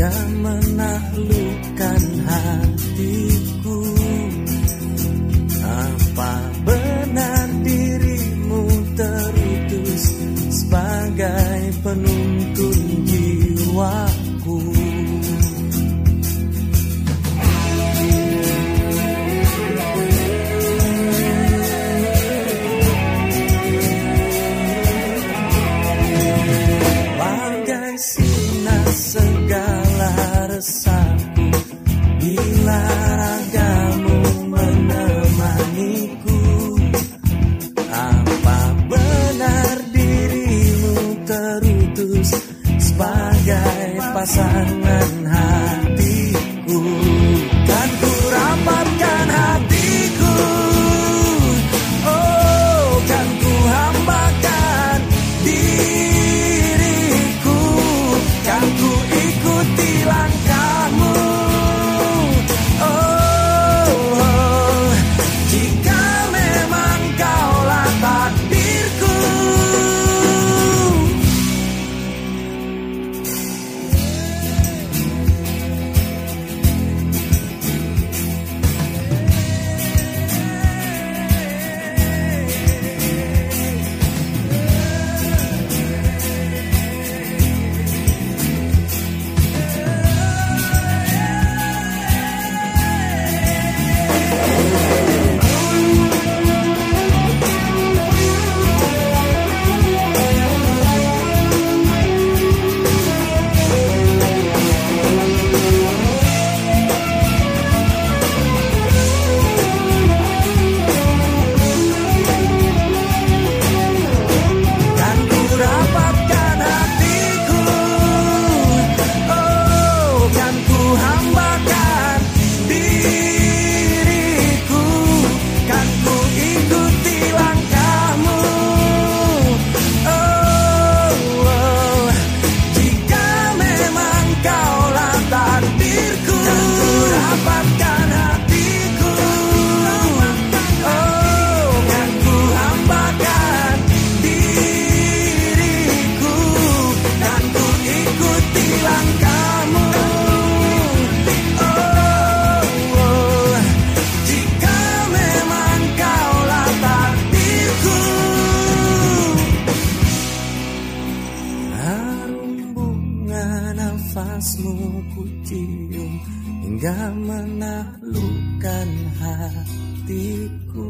hingga menaklukkan hati. Bila ragamu menemaniku. Apa benar dirimu terutus Sebagai pasangan? nafasmu ku cium hingga menaklukkan hatiku.